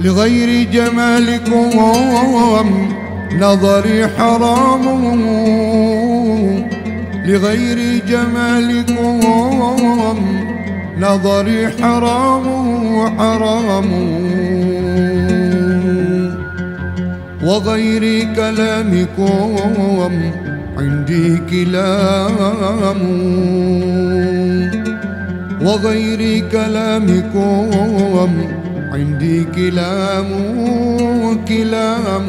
لغير جمالكم نظري حرام. لغير جمالكم نظري حرام حرام. وغير كلامكم عندي كلام. وغير كلامكم عندي كلام كلام.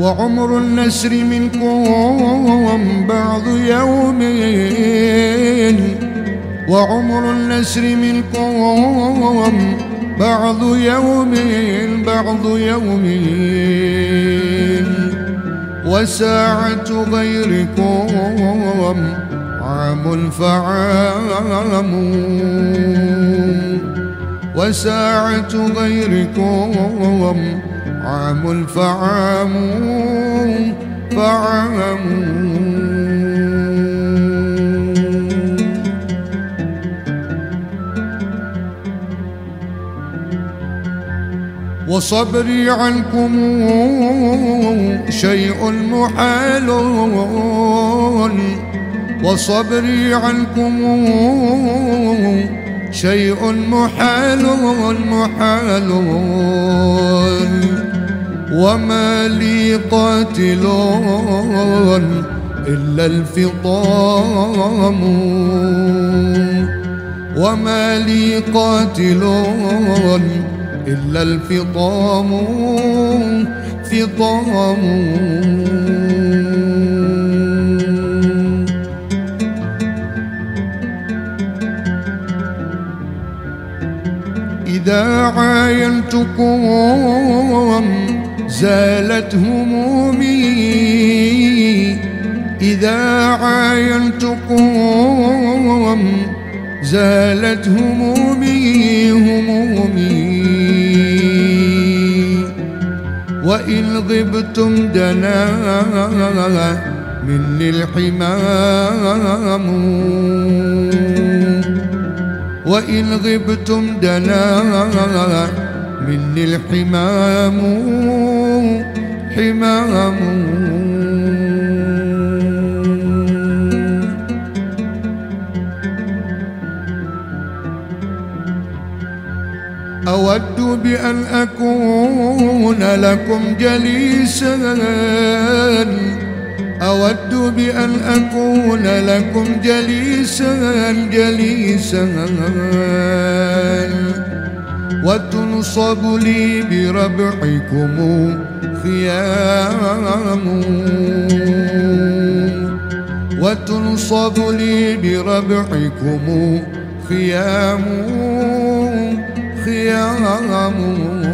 وعمر النسر منكم بعض يومين. وعمر النسر منكم بعض يومين بعض يومين. وساعة غيركم عام فعام وساعة غيركم عام فعام فعام. وصبري عنكم شيء محال. وصبري عنكم شيء محال محال. وما لي قاتل إلا الفطام. وما لي قاتل إلا الفطام فطام. إذا عاينتكم زالت همومي إذا عاينتكم زالت همومي همومي وإن غبتم دنا مني الحمام. وإن غبتم دنا مني الحمام. حمام. أود بأن أكون لكم جليسا. أود بأن أكون لكم جليسا جليسا. وتنصب لي بربعكم خيام. وتنصب لي بربعكم خيام. خيام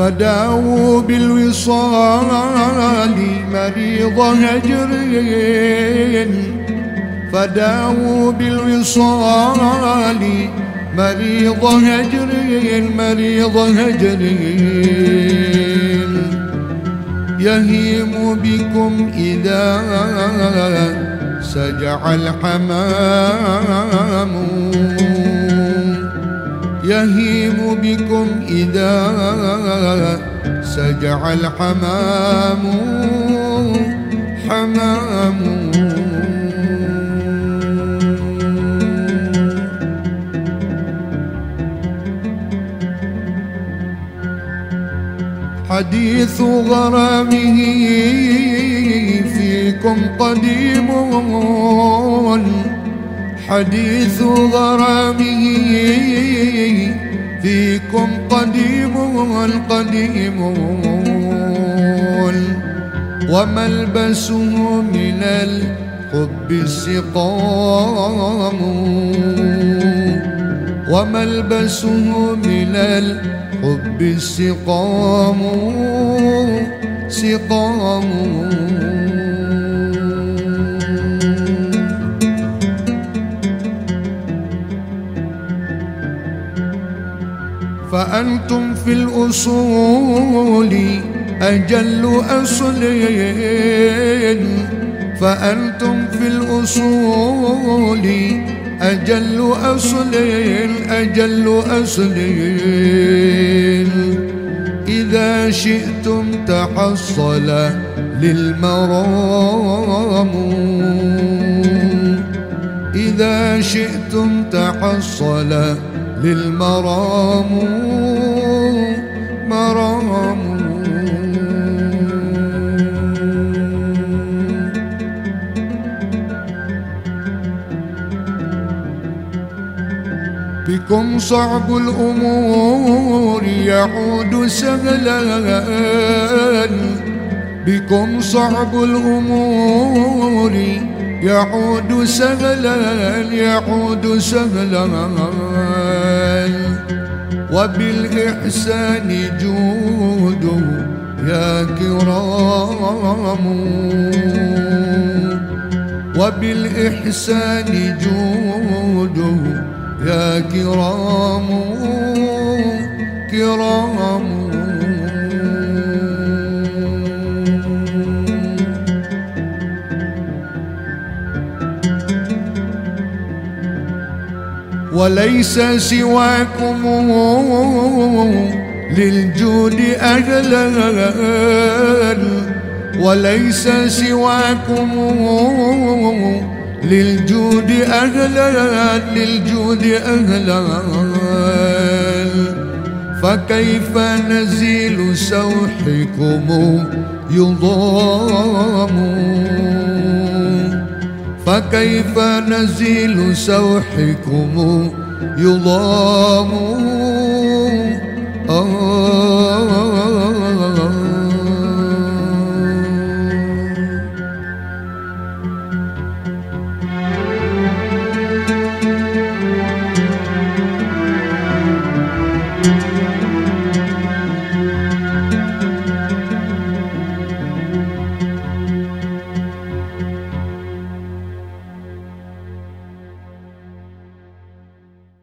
فداووا بالوصال مريض هجر فداووا بالوصال مريض هجر مريض هجر يهيم بكم إذا سجع الحمام. يهيم بكم إذا سجع الحمام. حمام. حديث غرامه فيكم قديم. حديث غرامه. فيكم قديم قديم وملبسه من الحب السقام. وملبسه من الحب السقام. سقام. فأنتم في الأصول أجل أصل فأنتم في الأصول أجل أصل أجل أصل إذا شئتم تحصل للمرام. إذا شئتم تحصل للمرام مرام. بكم صعب الأمور يعود سهلا. بكم صعب الأمور يعود سهلا يعود سهلا. وبالإحسان جوده يا كرام. وبالإحسان جوده يا كرام. كرام. وليس سواكم للجود أهلا وليس سواكم للجود أهلا للجود أهلا فكيف نزيل سوحكم يضام؟ فكيف نزيل سوحكم يضام؟ آه.